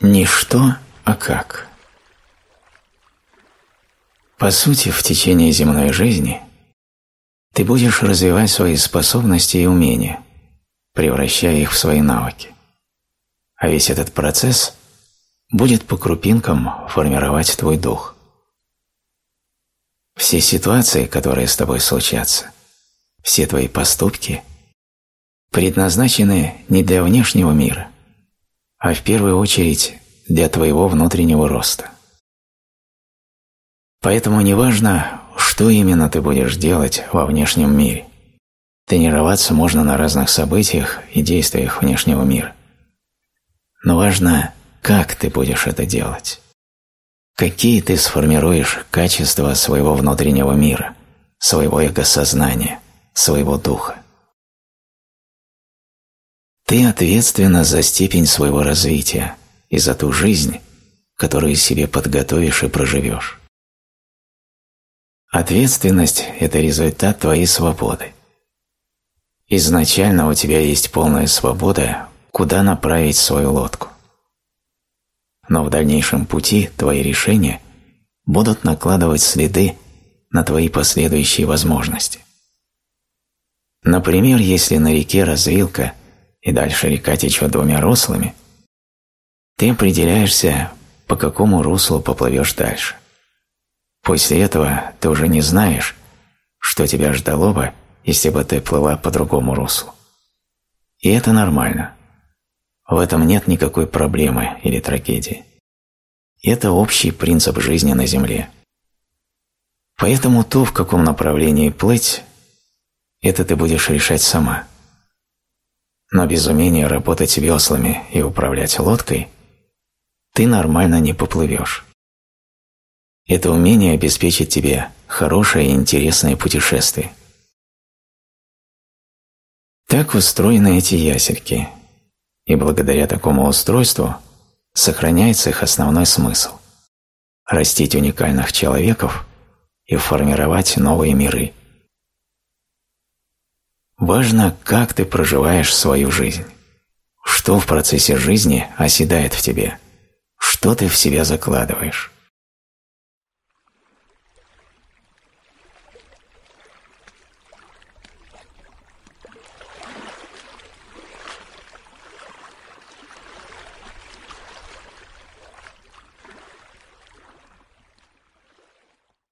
Не что, а как. По сути, в течение земной жизни ты будешь развивать свои способности и умения, превращая их в свои навыки. А весь этот процесс будет по крупинкам формировать твой дух. Все ситуации, которые с тобой случатся, все твои поступки предназначены не для внешнего мира, а в первую очередь для твоего внутреннего роста. Поэтому неважно, что именно ты будешь делать во внешнем мире. Тренироваться можно на разных событиях и действиях внешнего мира. Но важно, как ты будешь это делать. Какие ты сформируешь качества своего внутреннего мира, своего эго-сознания, своего духа. Ты ответственна за степень своего развития и за ту жизнь, которую себе подготовишь и проживешь. Ответственность – это результат твоей свободы. Изначально у тебя есть полная свобода, куда направить свою лодку. Но в дальнейшем пути твои решения будут накладывать следы на твои последующие возможности. Например, если на реке развилка и дальше река течет двумя руслами, ты определяешься, по какому руслу поплывешь дальше. После этого ты уже не знаешь, что тебя ждало бы, если бы ты плыла по другому руслу. И это нормально. В этом нет никакой проблемы или трагедии. Это общий принцип жизни на Земле. Поэтому то, в каком направлении плыть, это ты будешь решать сама. Но без умения работать веслами и управлять лодкой ты нормально не поплывешь. Это умение обеспечит тебе хорошее и интересное путешествие. Так устроены эти ясельки, и благодаря такому устройству сохраняется их основной смысл – растить уникальных человеков и формировать новые миры. Важно, как ты проживаешь свою жизнь, что в процессе жизни оседает в тебе, что ты в себя закладываешь.